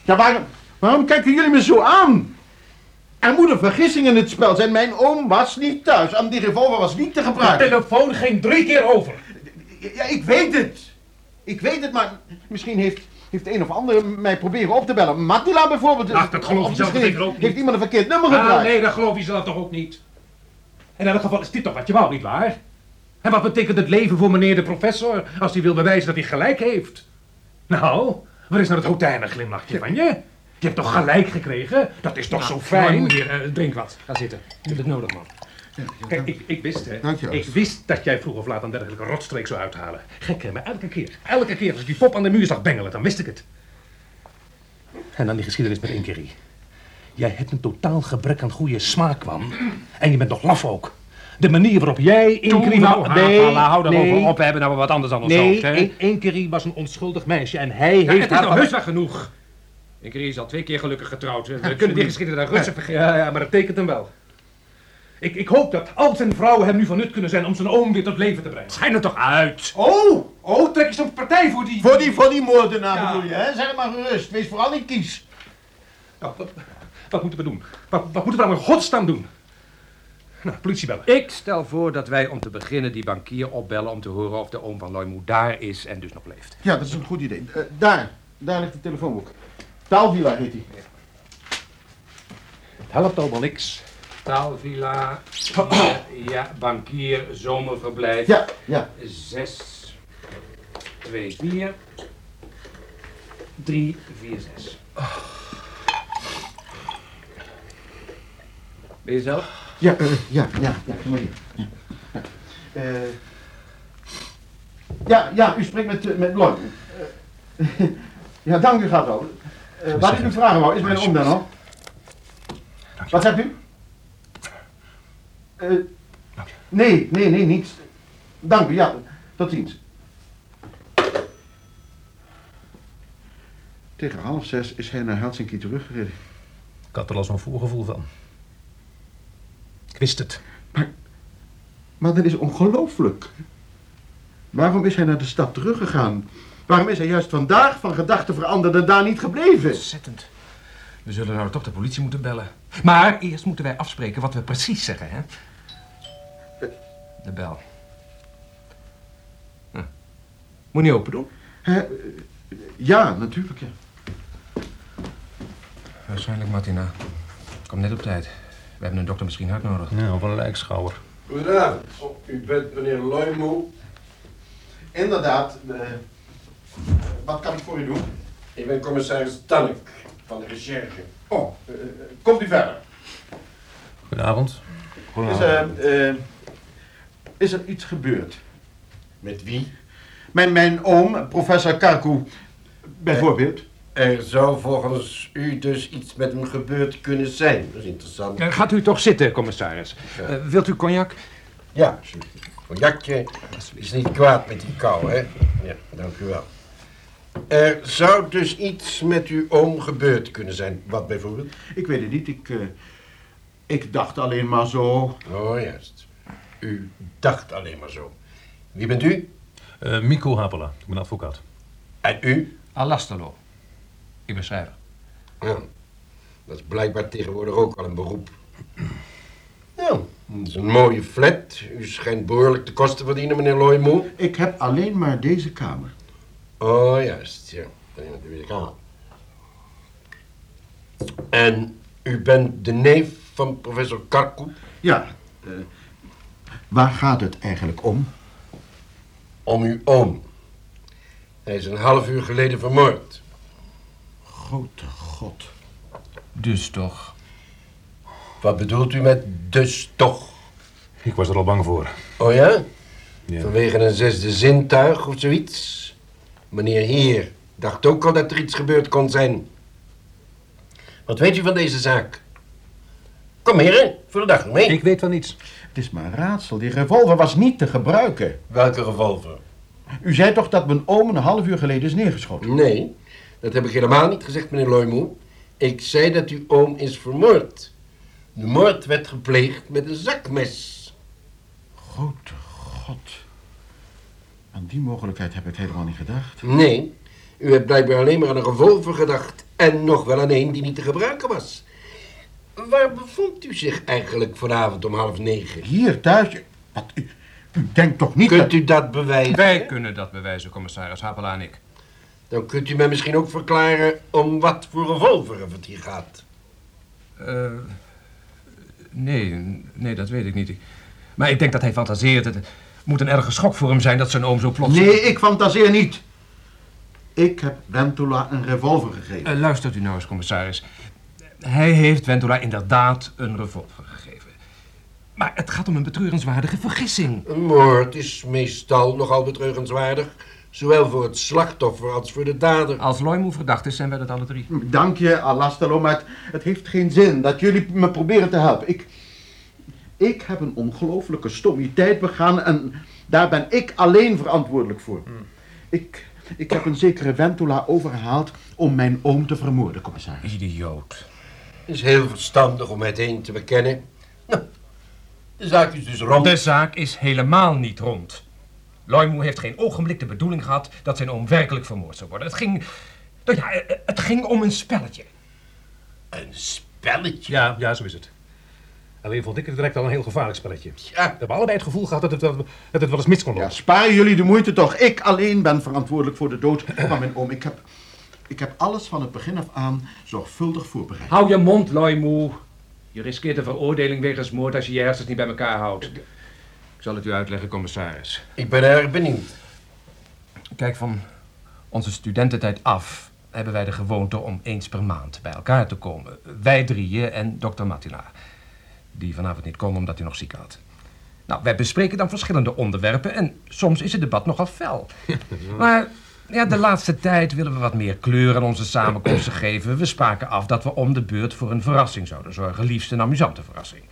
Ja, waarom... Waarom kijken jullie me zo aan? Er moet een vergissing in het spel zijn. Mijn oom was niet thuis en die revolver was niet te De gebruiken. telefoon ging drie keer over. Ja, ik weet het. Ik weet het, maar misschien heeft, heeft een of andere mij proberen op te bellen. Matila bijvoorbeeld. Ach, dat geloof Of je zelf zeker ook niet. Heeft iemand een verkeerd nummer Ah, gebruikt? nee, dat geloof je zelf toch ook niet. In elk geval is dit toch wat je wou, nietwaar? En wat betekent het leven voor meneer de professor als hij wil bewijzen dat hij gelijk heeft? Nou, waar is nou het hotijne glimlachje van je? Je hebt toch gelijk gekregen? Dat is toch zo fijn? Hier, eh, drink wat. Ga zitten. Je hebt het nodig, man. Kijk, ik, ik wist, hè. Dank je wel. Ik wist dat jij vroeg of laat een dergelijke rotstreek zou uithalen. Gek, hè, maar elke keer. Elke keer als ik die pop aan de muur zag bengelen, dan wist ik het. En dan die geschiedenis met Inkerie. Jij hebt een totaal gebrek aan goede smaak, kwam. En je bent nog laf ook. De manier waarop jij Inkerie... nou, nee, Hapala, hou daarover nee, op. We hebben nou wat anders aan ons Nee, hoofd, hè? In- Inkerie was een onschuldig meisje en hij Ja, heeft het is nou heus wel genoeg. Inkerie is al twee keer gelukkig getrouwd. We kunnen die geschiedenis daar rustig vergeten. Ja, ja, maar dat tekent hem wel. Ik, ik hoop dat al zijn vrouwen hem nu van nut kunnen zijn om zijn oom weer tot leven te brengen. Schijn er toch uit. Oh, oh, trek je zo'n partij voor die... Voor die, voor die moordenaar Ja. bedoel je, hè? Zeg maar gerust. Wees vooral niet kies. Nou, wat, wat moeten we doen? Wat, wat moeten we nou in godsnaam doen? Nou, politie bellen. Ik stel voor dat wij om te beginnen die bankier opbellen om te horen of de oom van Loymoe daar is en dus nog leeft. Ja, dat is een goed idee. Eh, daar, daar ligt de telefoonboek. Taalvilla heet hij. Het helpt allemaal niks. Taalvilla, ja, ja, bankier, zomerverblijf, Ja, ja. 6, 2, 4, 3, 4, 6. Ben je zelf? Ja, eh, ja, ja, ja, kom maar hier. Ja, ja. Eh, ja, ja, u spreekt met, eh, met Lloyd. Eh, ja, dank u gaat wel. Eh wat ik u vragen wou, is mijn oom daar nog? Wat zegt u? Eh, nee, nee, nee, niets. Dank u, ja, tot ziens. Tegen half zes is hij naar Helsinki teruggereden. Ik had er al zo'n voorgevoel van. Ik wist het. Maar dat is ongelooflijk. Waarom is hij naar de stad teruggegaan? Waarom is hij juist vandaag van gedachten veranderd en daar niet gebleven? Ontzettend. We zullen nou toch de politie moeten bellen. Maar eerst moeten wij afspreken wat we precies zeggen, hè? De bel. Hm. Moet niet open doen? Eh, ja, natuurlijk, ja. Waarschijnlijk Martina. Kom net op tijd. We hebben een dokter misschien hard nodig. Ja, of een lijkschouwer. Goedenavond. U bent meneer Loymoe. Inderdaad. eh, wat kan ik voor u doen? Ik ben commissaris Tannek van de recherche. Oh, eh, komt u verder. Goedenavond. Is, eh, is er iets gebeurd? Met wie? Mijn, mijn oom, professor Karku, bijvoorbeeld. Er zou volgens u dus iets met hem gebeurd kunnen zijn. Dat is interessant. Eh, Gaat u toch zitten, commissaris. Eh, wilt u cognac? Ja. Cognacje is niet kwaad met die kou, hè? Ja, dank u wel. Er zou dus iets met uw oom gebeurd kunnen zijn. Wat bijvoorbeeld? Ik weet het niet, ik, eh, ik dacht alleen maar zo. Oh, juist. U dacht alleen maar zo. Wie bent u? Eh Mico Hapela, ik ben advocaat. En u? Alastelo. Ik ben schrijver. Ja, dat is blijkbaar tegenwoordig ook al een beroep. Ja, het is een mooie flat. U schijnt behoorlijk te kosten verdienen, meneer Loymoe. Ik heb alleen maar deze kamer. Oh, juist, ja. Ik al. En u bent de neef van professor Karku? Ja, eh, waar gaat het eigenlijk om? Om uw oom. Hij is een half uur geleden vermoord. Grote god. Dus toch. Wat bedoelt u met dus toch? Ik was er al bang voor. Oh ja? Ja. Vanwege een zesde zintuig of zoiets? Meneer Heer dacht ook al dat er iets gebeurd kon zijn. Wat weet u van deze zaak? Kom heren, voor de dag mee. Ik weet van niets. Het is maar een raadsel. Die revolver was niet te gebruiken. Welke revolver? U zei toch dat mijn oom een half uur geleden is neergeschoten? Nee, dat heb ik helemaal niet gezegd, meneer Loymoe. Ik zei dat uw oom is vermoord. De moord werd gepleegd met een zakmes. Grote god. Aan die mogelijkheid heb ik helemaal niet gedacht. Nee, u hebt blijkbaar alleen maar aan een revolver gedacht. En nog wel aan een die niet te gebruiken was. Waar bevond u zich eigenlijk vanavond om half negen? Hier thuis. Wat, u, u denkt toch niet dat... Kunt u dat bewijzen? Wij kunnen dat bewijzen, commissaris Hapela en ik. Dan kunt u mij misschien ook verklaren om wat voor revolver het hier gaat. Eh, nee, nee, dat weet ik niet. Maar ik denk dat hij fantaseert. Het moet een erge schok voor hem zijn dat zijn oom zo plots... Nee, ik fantaseer niet. Ik heb Ventola een revolver gegeven. Eh, luistert u nou eens, commissaris. Hij heeft Ventola inderdaad een revolver gegeven. Maar het gaat om een betreurenswaardige vergissing. Een moord is meestal nogal betreurenswaardig. Zowel voor het slachtoffer als voor de dader. Als Loymo verdacht is, zijn wij dat alle drie. Dank je, Alastalo, maar het, het heeft geen zin dat jullie me proberen te helpen. Ik, ik heb een ongelofelijke stommiteit begaan en daar ben ik alleen verantwoordelijk voor. Ik, ik heb een zekere Ventola overgehaald om mijn oom te vermoorden, commissaris. Idioot. Is heel verstandig om het heen te bekennen. Nou, de zaak is dus rond. De zaak is helemaal niet rond. Loymo heeft geen ogenblik de bedoeling gehad dat zijn oom werkelijk vermoord zou worden. Het ging... Nou ja, eh, het ging om een spelletje. Een spelletje? Ja, ja, zo is het. Alleen vond ik het direct al een heel gevaarlijk spelletje. We Ja, hebben allebei het gevoel gehad dat het, wel- dat het wel eens mis kon Ja, lopen. spaar jullie de moeite toch. Ik alleen ben verantwoordelijk voor de dood van mijn oom. Ik heb, ik heb alles van het begin af aan zorgvuldig voorbereid. Hou je mond, Loymo. Je riskeert een veroordeling wegens moord als je je hersens niet bij elkaar houdt. Ik zal het u uitleggen, commissaris. ik ben erg benieuwd. Kijk, van onze studententijd af hebben wij de gewoonte om eens per maand bij elkaar te komen. Wij drieën en dokter Matila. Die vanavond niet kon omdat hij nog ziek had. Nou, wij bespreken dan verschillende onderwerpen en soms is het debat nogal fel. Maar ja, de laatste tijd willen we wat meer kleur aan onze samenkomsten geven. We spraken af dat we om de beurt voor een verrassing zouden zorgen. Liefst een amusante verrassing.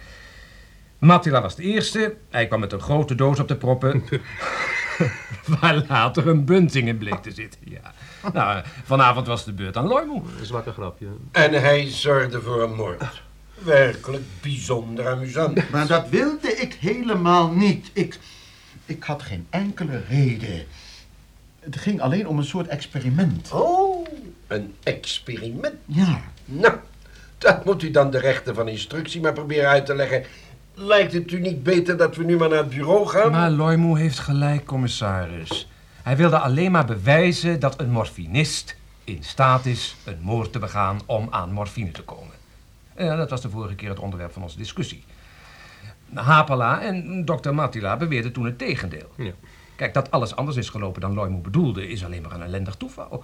Matila was de eerste. Hij kwam met een grote doos op de proppen. waar later een bunting in bleek te zitten, ja. Nou, vanavond was de beurt aan Loymo. Een zwakke grapje. En hij zorgde voor een moord. Werkelijk bijzonder amusant. Maar dat wilde ik helemaal niet. Ik, ik had geen enkele reden. Het ging alleen om een soort experiment. Oh, een experiment. Ja, Nou, dat moet u dan de rechten van instructie maar proberen uit te leggen. Lijkt het u niet beter dat we nu maar naar het bureau gaan? Maar Loymo heeft gelijk, commissaris. Hij wilde alleen maar bewijzen dat een morfinist in staat is een moord te begaan om aan morfine te komen. Ja, dat was de vorige keer het onderwerp van onze discussie. Hapala en dokter Matila beweerden toen het tegendeel. Ja. Kijk, dat alles anders is gelopen dan Loymo bedoelde, is alleen maar een ellendig toeval.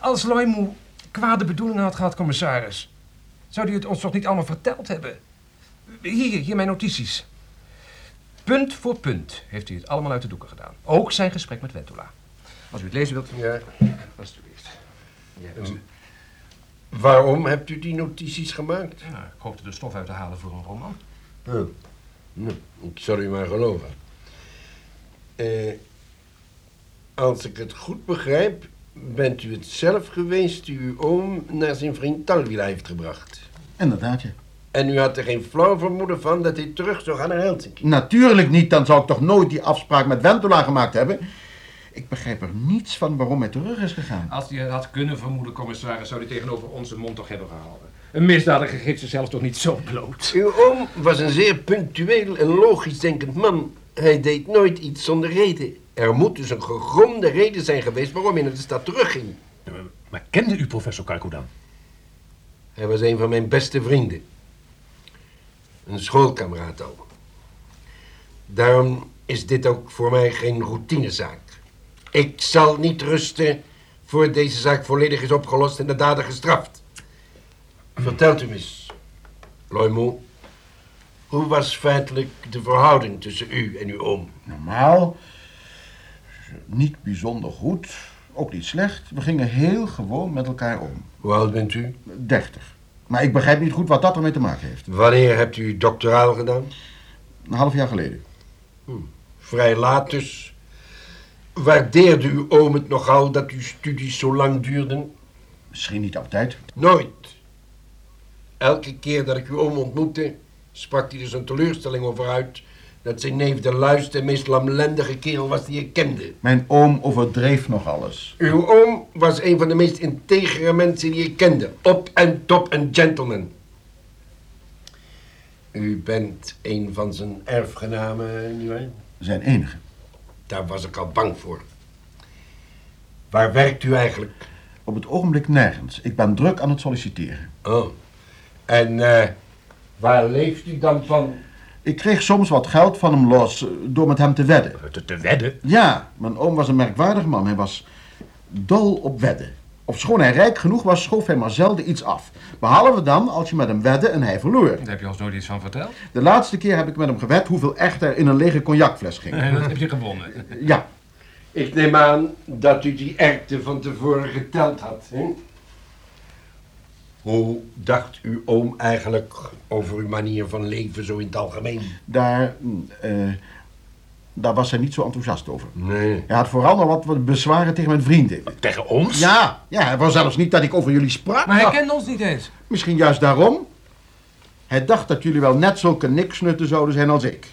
Als Loymo kwade bedoelingen had gehad, commissaris, zou hij het ons toch niet allemaal verteld hebben? Hier, hier mijn notities. Punt voor punt heeft hij het allemaal uit de doeken gedaan. Ook zijn gesprek met Ventola. Als u het lezen wilt, Ja. alstublieft. Waarom hebt u die notities gemaakt? Nou, ik hoopte de stof uit te halen voor een roman. Oh. Nou, ik zal u maar geloven. Eh, als ik het goed begrijp, bent u het zelf geweest die uw oom naar zijn vriend Talwila heeft gebracht. inderdaad, ja. En u had er geen flauw vermoeden van dat hij terug zou gaan naar Helsinki. Natuurlijk niet, dan zou ik toch nooit die afspraak met Ventola gemaakt hebben. Ik begrijp er niets van waarom hij terug is gegaan. Als hij het had kunnen vermoeden, commissaris, zou hij tegenover onze mond toch hebben gehouden. Een misdadiger geeft zichzelf toch niet zo bloot? Uw oom was een zeer punctueel en logisch denkend man. Hij deed nooit iets zonder reden. Er moet dus een gegronde reden zijn geweest waarom hij naar de stad terugging. Maar kende u professor Karko dan? Hij was een van mijn beste vrienden. Een schoolkameraad al. Daarom is dit ook voor mij geen routinezaak. Ik zal niet rusten voor deze zaak volledig is opgelost en de dader gestraft. Vertelt u me eens, Loymo, hoe was feitelijk de verhouding tussen u en uw oom? Normaal, niet bijzonder goed, ook niet slecht. We gingen heel gewoon met elkaar om. Hoe oud bent u? Dertig. Maar ik begrijp niet goed wat dat ermee te maken heeft. Wanneer hebt u doctoraal gedaan? Een half jaar geleden. Vrij laat dus. Waardeerde uw oom het nogal dat uw studies zo lang duurden? Misschien niet altijd. Nooit. Elke keer dat ik uw oom ontmoette, sprak hij er zijn teleurstelling over uit dat zijn neef de luiste en meest lamlendige kerel was die ik kende. Mijn oom overdreef nog alles. Uw oom was een van de meest integere mensen die ik kende. Op en top een gentleman. U bent een van zijn erfgenamen, nietwaar? Zijn enige. Daar was ik al bang voor. Waar werkt u eigenlijk? Op het ogenblik nergens. Ik ben druk aan het solliciteren. Oh. En eh, waar leeft u dan van? Ik kreeg soms wat geld van hem los eh, door met hem te wedden. Te, te wedden? Ja, mijn oom was een merkwaardig man. Hij was dol op wedden. Ofschoon hij rijk genoeg was, schoof hij maar zelden iets af. Behalve dan als je met hem wedde en hij verloor. Daar heb je ons nooit iets van verteld. De laatste keer heb ik met hem gewed hoeveel echt er in een lege cognacfles ging. En dat heb je gewonnen. Ja, Ik neem aan dat u die erkte van tevoren geteld had, hè? Hoe dacht uw oom eigenlijk over uw manier van leven zo in het algemeen? daar, eh, daar was hij niet zo enthousiast over. Nee. Hij had vooral nog wat- wat bezwaren tegen mijn vrienden. Tegen ons? Ja, ja, hij wou zelfs niet dat ik over jullie sprak. Maar hij kende ons niet eens. Misschien juist daarom. Hij dacht dat jullie wel net zulke niksnutten zouden zijn als ik.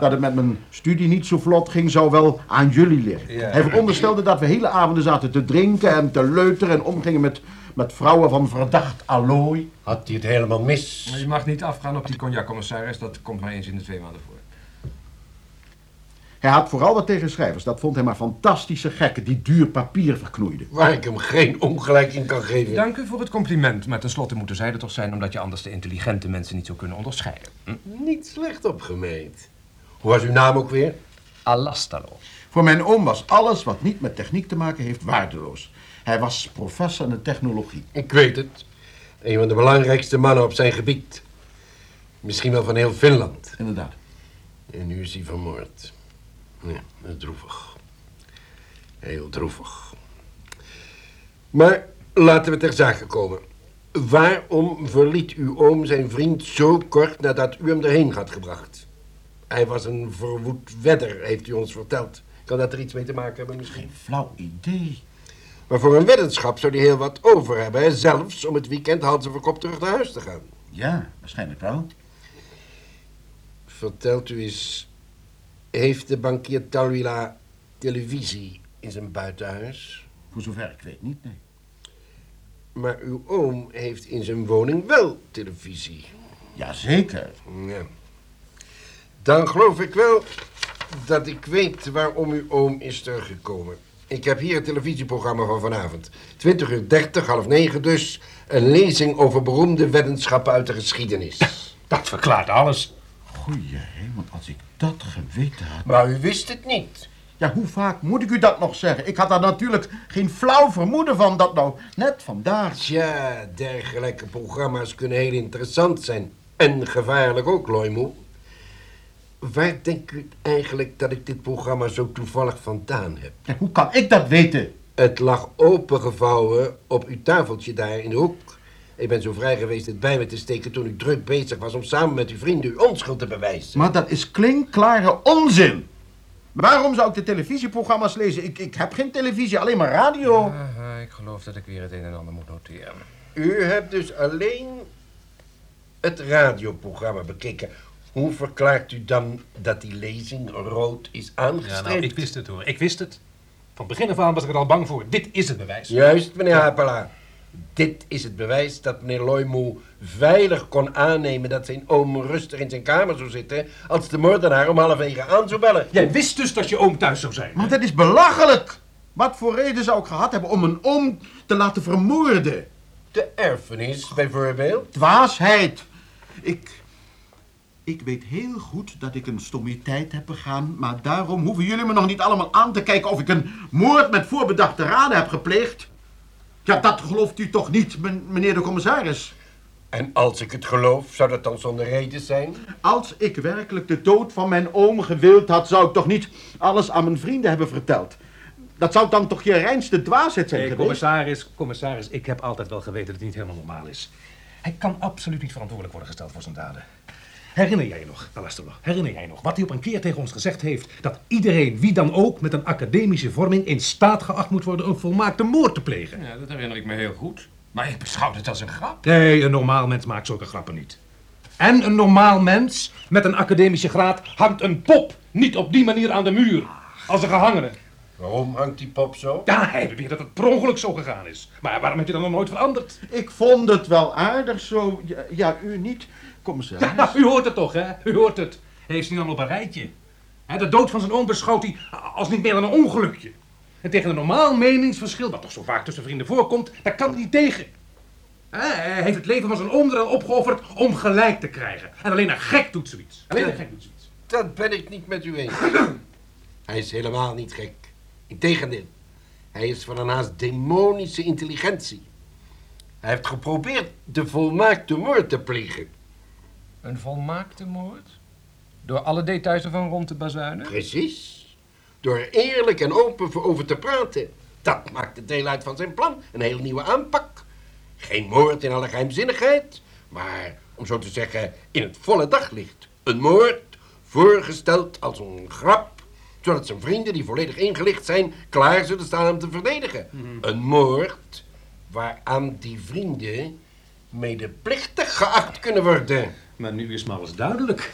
Dat het met mijn studie niet zo vlot ging, zou wel aan jullie liggen. Ja. Hij veronderstelde dat we hele avonden zaten te drinken en te leuteren en omgingen met, met vrouwen van verdacht allooi. Had hij het helemaal mis? Je mag niet afgaan op die cognac-commissaris. Dat komt maar eens in de twee maanden voor. Hij had vooral wat tegen schrijvers. Dat vond hij maar fantastische gekken die duur papier verknoeiden. Waar ik hem geen ongelijk in kan geven. Dank u voor het compliment. Maar tenslotte moeten zij er toch zijn... omdat je anders de intelligente mensen niet zou kunnen onderscheiden. Hm? Niet slecht opgemeend. Hoe was uw naam ook weer? Alastalo. Voor mijn oom was alles wat niet met techniek te maken heeft waardeloos. Hij was professor in de technologie. Ik weet het. Een van de belangrijkste mannen op zijn gebied. Misschien wel van heel Finland. Inderdaad. En nu is hij vermoord. Ja, dat is droevig. Heel droevig. Maar laten we ter zake komen. Waarom verliet uw oom zijn vriend zo kort nadat u hem erheen had gebracht? Hij was een verwoed wedder, heeft u ons verteld. Kan dat er iets mee te maken hebben misschien? Geen flauw idee. Maar voor een weddenschap zou hij heel wat over hebben. Hè? Zelfs om het weekend hals over kop terug naar huis te gaan. Ja, waarschijnlijk wel. Vertelt u eens, heeft de bankier Talwila televisie in zijn buitenhuis? Voor zover ik weet niet, nee. Maar uw oom heeft in zijn woning wel televisie. Jazeker. Ja. Dan geloof ik wel dat ik weet waarom uw oom is teruggekomen. Ik heb hier het televisieprogramma van vanavond. 20 uur 30, half negen dus. Een lezing over beroemde weddenschappen uit de geschiedenis. Dat verklaart alles. Goeie hemel, als ik dat geweten had. Maar u wist het niet. Ja, hoe vaak moet ik u dat nog zeggen? Ik had daar natuurlijk geen flauw vermoeden van dat nou net vandaag... Tja, dergelijke programma's kunnen heel interessant zijn. En gevaarlijk ook, Loimo. Waar denkt u eigenlijk dat ik dit programma zo toevallig vandaan heb? Ja, hoe kan ik dat weten? Het lag opengevouwen op uw tafeltje daar in de hoek. Ik ben zo vrij geweest het bij me te steken toen u druk bezig was om samen met uw vrienden uw onschuld te bewijzen. Maar dat is klinkklare onzin. Waarom zou ik de televisieprogramma's lezen? Ik, ik heb geen televisie, alleen maar radio. Aha, ik geloof dat ik weer het een en ander moet noteren. U hebt dus alleen het radioprogramma bekeken. Hoe verklaart u dan dat die lezing rood is Ja, aangestreept? nou, ik wist het hoor. Ik wist het. Van begin af aan was ik er al bang voor. Dit is het bewijs. Juist, meneer Hapela. Dit is het bewijs dat meneer Loymoe veilig kon aannemen dat zijn oom rustig in zijn kamer zou zitten als de moordenaar om half negen aan zou bellen. Jij wist dus dat je oom thuis zou zijn. Maar dat is belachelijk. Wat voor reden zou ik gehad hebben om een oom te laten vermoorden? De erfenis, bijvoorbeeld. Dwaasheid. Ik... Ik weet heel goed dat ik een stommiteit heb begaan, maar daarom hoeven jullie me nog niet allemaal aan te kijken of ik een moord met voorbedachte raden heb gepleegd. Ja, dat gelooft u toch niet, men- meneer de commissaris? En als ik het geloof, zou dat dan zonder reden zijn? Als ik werkelijk de dood van mijn oom gewild had, zou ik toch niet alles aan mijn vrienden hebben verteld. Dat zou dan toch je reinste dwaasheid zijn Nee, geweest? commissaris, commissaris, ik heb altijd wel geweten dat het niet helemaal normaal is. Hij kan absoluut niet verantwoordelijk worden gesteld voor zijn daden. Herinner jij je nog, Alastolo, herinner jij nog wat hij op een keer tegen ons gezegd heeft? Dat iedereen, wie dan ook, met een academische vorming in staat geacht moet worden een volmaakte moord te plegen. Ja, dat herinner ik me heel goed. Maar ik beschouw het als een grap. Nee, een normaal mens maakt zulke grappen niet. En een normaal mens met een academische graad hangt een pop niet op die manier aan de muur. Als een gehangene. Waarom hangt die pop zo? Ja, hij beweert dat het per ongeluk zo gegaan is. Maar waarom heeft hij dan nog nooit veranderd? Ik vond het wel aardig zo. Ja, ja, u niet, commissaris. Nou, u hoort het toch, hè? U hoort het. Hij heeft ze niet allemaal op een rijtje. Hè, de dood van zijn oom beschouwt hij als niet meer dan een ongelukje. En tegen een normaal meningsverschil, wat toch zo vaak tussen vrienden voorkomt, daar kan hij niet tegen. Hij heeft het leven van zijn oom er al opgeofferd om gelijk te krijgen. En alleen een gek doet zoiets. Alleen een gek doet zoiets. Dat ben ik niet met u eens. Hij is helemaal niet gek. Integendeel. Hij is van een haast demonische intelligentie. Hij heeft geprobeerd de volmaakte moord te plegen. Een volmaakte moord? Door alle details ervan rond te bazuinen? Precies. Door er eerlijk en open voor over te praten. Dat maakt het deel uit van zijn plan. Een heel nieuwe aanpak. Geen moord in alle geheimzinnigheid. Maar, om zo te zeggen, in het volle daglicht. Een moord voorgesteld als een grap. Zodat zijn vrienden, die volledig ingelicht zijn, klaar zullen staan hem te verdedigen. Een moord waaraan die vrienden medeplichtig geacht kunnen worden. Maar nu is maar alles duidelijk.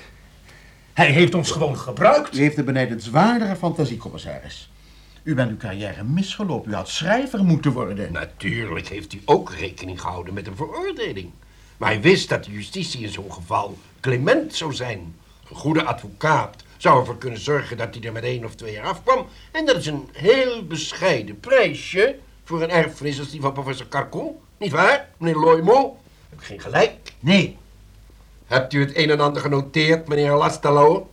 Hij heeft ons gewoon gebruikt. U heeft een benijdenswaardige fantasie, commissaris. U bent uw carrière misgelopen. U had schrijver moeten worden. Natuurlijk heeft u ook rekening gehouden met een veroordeling. Maar hij wist dat de justitie in zo'n geval clement zou zijn. Een goede advocaat zou ervoor kunnen zorgen dat hij er met één of twee jaar afkwam. En dat is een heel bescheiden prijsje voor een erfenis als die van professor Carcon. Niet waar, meneer Loimo? Heb ik geen gelijk? Nee. Hebt u het een en ander genoteerd, meneer Lastalo?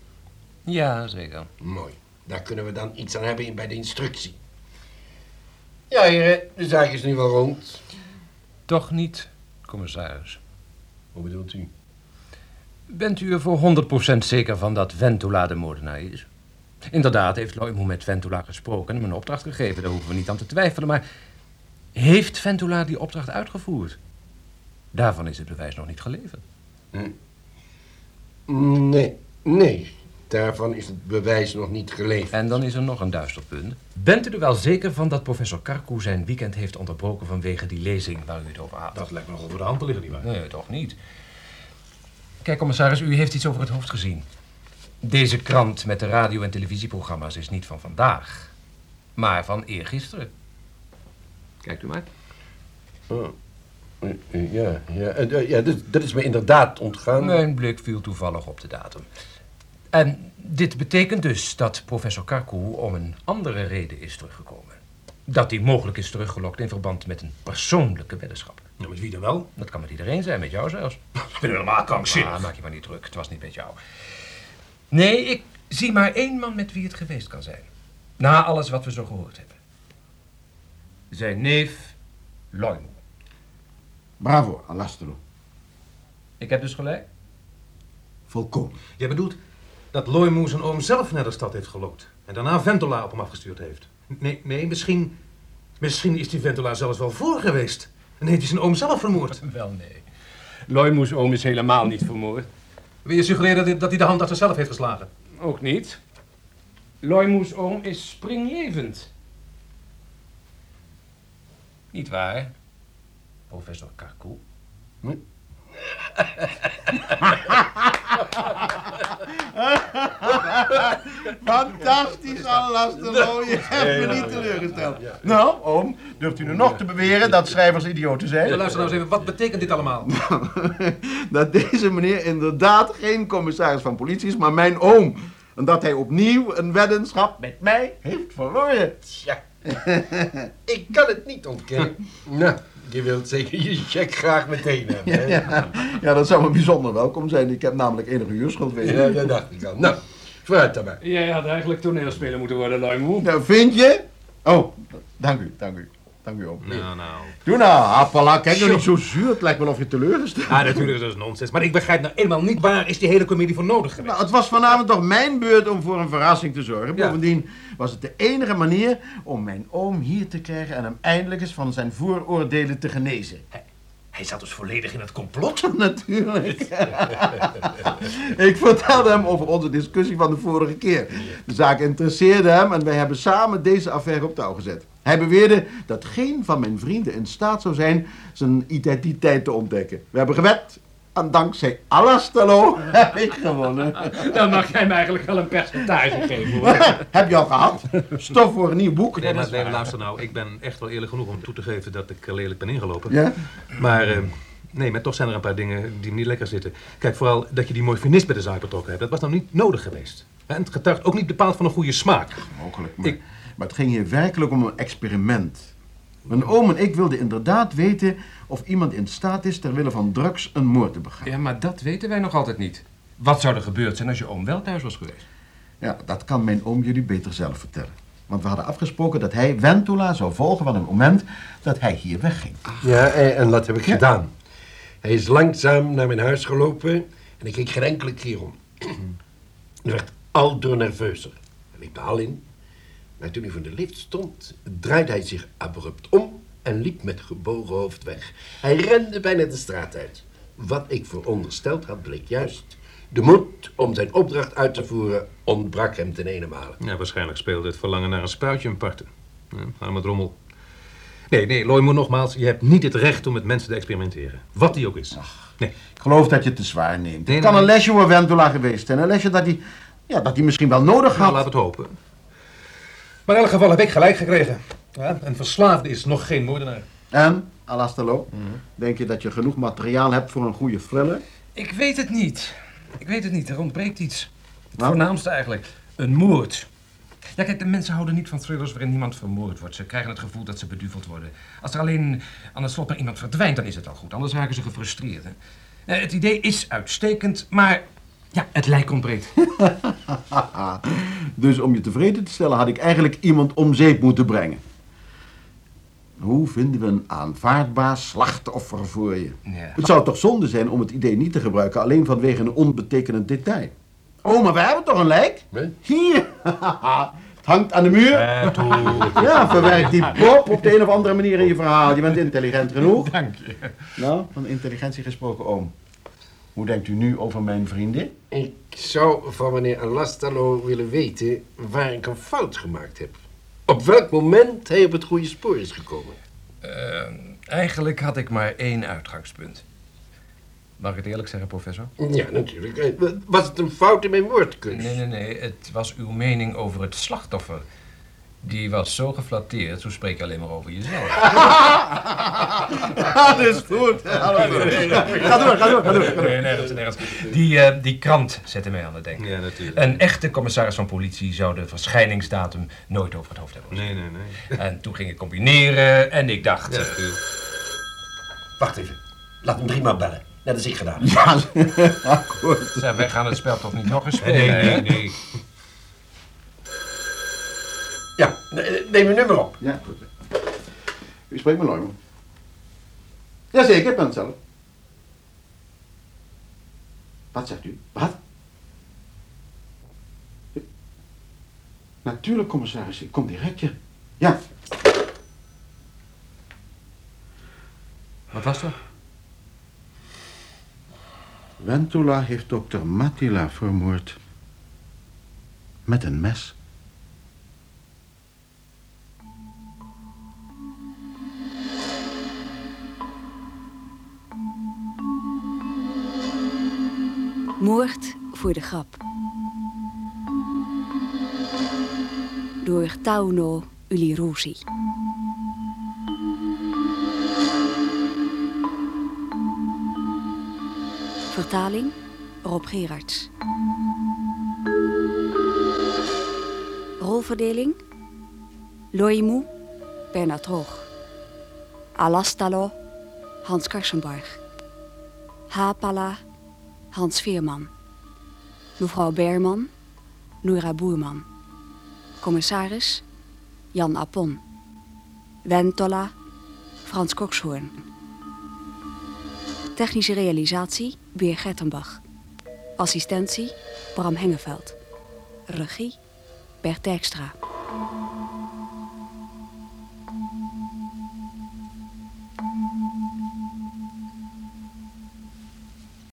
Ja, zeker. Mooi. Daar kunnen we dan iets aan hebben in bij de instructie. Ja, heren, de zaak is nu wel rond. Toch niet, commissaris. Hoe bedoelt u? Bent u er voor 100% zeker van dat Ventula de moordenaar is? Inderdaad heeft Loimo met Ventula gesproken en hem een opdracht gegeven. Daar hoeven we niet aan te twijfelen. Maar heeft Ventula die opdracht uitgevoerd? Daarvan is het bewijs nog niet geleverd. Nee, nee. Daarvan is het bewijs nog niet geleverd. En dan is er nog een duister punt. Bent u er wel zeker van dat professor Karku zijn weekend heeft onderbroken vanwege die lezing waar u het over had? Dat lijkt me nogal voor de hand te liggen, nietwaar? Nee, toch niet. Kijk, commissaris, u heeft iets over het hoofd gezien. Deze krant met de radio- en televisieprogramma's is niet van vandaag, maar van eergisteren. Kijkt u maar. Oh. Eh, eh, Ja, ja, eh, ja dat, dat is me inderdaad ontgaan. Mijn blik viel toevallig op de datum. En dit betekent dus dat professor Karku om een andere reden is teruggekomen. Dat hij mogelijk is teruggelokt in verband met een persoonlijke weddenschap. Nou, met wie dan wel? Dat kan met iedereen zijn, met jou zelfs. Ik ben helemaal krankzinnig. Ah, maak je maar niet druk, het was niet met jou. Nee, ik zie maar één man met wie het geweest kan zijn. Na alles wat we zo gehoord hebben. Zijn neef, Loimo. Bravo, Alastro. Ik heb dus gelijk? Volkomen. Jij bedoelt dat Loimoe zijn oom zelf naar de stad heeft gelokt. En daarna Ventola op hem afgestuurd heeft. Nee, nee, misschien... Misschien is die Ventola zelfs wel voor geweest. En heeft hij zijn oom zelf vermoord. Wel nee. Loimo's oom is helemaal niet vermoord. Wil je suggereren dat hij, de hand achter zichzelf heeft geslagen? Ook niet. Loimo's oom is springlevend. Niet waar, professor Karku? Fantastisch, Alastro. Je hebt me niet teleurgesteld. Nou, oom, durft u nu nog te beweren dat schrijvers idioten Ja, zijn? luister nou eens even, wat betekent dit allemaal? dat deze meneer inderdaad geen commissaris van politie is, maar mijn oom. En dat hij opnieuw een weddenschap met mij heeft verloren. Tja. Ik kan het niet ontkennen. Nou, je wilt zeker je check graag meteen hebben. hè? Ja, ja, dat zou me bijzonder welkom zijn. Ik heb namelijk enige huurschuld, weet je. Ja, dat dacht ik al. Nou, vooruit maar. Jij had eigenlijk toneelspeler moeten worden, Loimo. Nou, vind je? Oh, dank u, dank u. Dank u, oom. Nou, nou. Doe nou, Appala, kijk nou niet zo zuur. Het lijkt wel of je teleurgesteld Ja, natuurlijk is dat nonsens. Maar ik begrijp nou eenmaal niet waar is die hele comedie voor nodig geweest. Nou, het was vanavond toch mijn beurt om voor een verrassing te zorgen. Ja. Bovendien was het de enige manier om mijn oom hier te krijgen en hem eindelijk eens van zijn vooroordelen te genezen. Hij zat dus volledig in het complot. Natuurlijk. Ik vertelde hem over onze discussie van de vorige keer. De zaak interesseerde hem en wij hebben samen deze affaire op touw gezet. Hij beweerde dat geen van mijn vrienden in staat zou zijn zijn identiteit te ontdekken. We hebben gewet en dankzij Alastello heb ik gewonnen. Dan mag jij me eigenlijk wel een percentage geven, hoor. heb je al gehad? Stof voor een nieuw boek. Nee, maar nee, luister nou. Ik ben echt wel eerlijk genoeg om toe te geven dat ik eh, lelijk ben ingelopen. Ja? Maar eh, nee, maar toch zijn er een paar dingen die me niet lekker zitten. Kijk, vooral dat je die morfinist bij de zaak betrokken hebt. Dat was nou niet nodig geweest. En het getuigt ook niet bepaald van een goede smaak. Mogelijk, maar, Ik- maar het ging hier werkelijk om een experiment. Mijn oom en ik wilden inderdaad weten of iemand in staat is ter wille van drugs een moord te begaan. Ja, maar dat weten wij nog altijd niet. Wat zou er gebeurd zijn als je oom wel thuis was geweest? Ja, dat kan mijn oom jullie beter zelf vertellen. Want we hadden afgesproken dat hij Wentula zou volgen van het moment dat hij hier wegging. Ja, en, en dat heb ik gedaan. Hij is langzaam naar mijn huis gelopen en ik keek geen enkele keer om. Hij werd al door nerveuzer. Hij liep de hal in. Maar toen hij voor de lift stond, draaide hij zich abrupt om en liep met gebogen hoofd weg. Hij rende bijna de straat uit. Wat ik verondersteld had, bleek juist. De moed om zijn opdracht uit te voeren ontbrak hem ten ene male. Ja, waarschijnlijk speelde het verlangen naar een spuitje een parten. Ja, arme drommel. Nee, nee, Loijmoe, nogmaals, je hebt niet het recht om met mensen te experimenteren. Wat die ook is. Nee. Ik geloof dat je het te zwaar neemt. Nee, het kan nee, een lesje voor Wentula geweest zijn. Een lesje dat hij, ja, dat hij misschien wel nodig Nou, had. laat het hopen. Maar in elk geval heb ik gelijk gekregen. Ja, een verslaafde is nog geen moordenaar. En, Alastalo, denk je dat je genoeg materiaal hebt voor een goede thriller? Ik weet het niet. Ik weet het niet. Er ontbreekt iets. Het Nou? voornaamste eigenlijk. Een moord. Ja, kijk, de mensen houden niet van thrillers waarin niemand vermoord wordt. Ze krijgen het gevoel dat ze beduveld worden. Als er alleen aan het slot maar iemand verdwijnt, dan is het al goed. Anders raken ze gefrustreerd. Hè? Eh, Het idee is uitstekend, maar ja, het lijk ontbreekt. Dus om je tevreden te stellen had ik eigenlijk iemand om zeep moeten brengen. Hoe vinden we een aanvaardbaar slachtoffer voor je? Ja. Het zou toch zonde zijn om het idee niet te gebruiken alleen vanwege een onbetekenend detail. Oh, maar we hebben toch een lijk? Nee? Hier! het hangt aan de muur. Ja, verwerk die pop op de een of andere manier in je verhaal. Je bent intelligent genoeg. Dank je. Nou, van intelligentie gesproken, oom. Hoe denkt u nu over mijn vriendin? Ik zou van meneer Alastalo willen weten waar ik een fout gemaakt heb. Op welk moment hij op het goede spoor is gekomen. Eh, eigenlijk had ik maar één uitgangspunt. Mag ik het eerlijk zeggen, professor? Ja, natuurlijk. Eh, Was het een fout in mijn woordkunst? Nee, nee, nee. Het was uw mening over het slachtoffer. Die was zo geflatteerd, zo spreek je alleen maar over jezelf. dat is goed. Ga door, ga door, ga door. Nee, nergens, nergens. Die, eh, die krant zette mij aan het denken. Ja, natuurlijk. Een echte commissaris van politie zou de verschijningsdatum nooit over het hoofd hebben. Nee, nee, nee. En toen ging ik combineren en ik dacht... Ja, natuurlijk. Wacht even. Laat hem driemaal bellen. Net als ik gedaan. Ja, akkoord. zeg, wij gaan het spel toch niet nog eens Nee, spelen, nee, nee, nee. Ja, ne- neem uw nummer op. Ja, goed. U spreekt me nooit Jazeker, ik ben het zelf. Wat zegt u? Wat? Natuurlijk, commissaris. Ik kom direct, ja. Ja, Wat was er? Ventula heeft dokter Matila vermoord. Met een mes. Moord voor de grap. Door Tauno Ulirosi. Vertaling Rob Gerards. Rolverdeling Loimu Bernard Hoog. Alastalo Hans Karsenbarg. Hapala Hans Veerman. Mevrouw Berman, Noora Boerman. Commissaris, Jan Appon. Wentola, Frans Kokshoorn. Technische realisatie, Beer Gertenbach. Assistentie, Bram Hengeveld. Regie, Bert Dijkstra.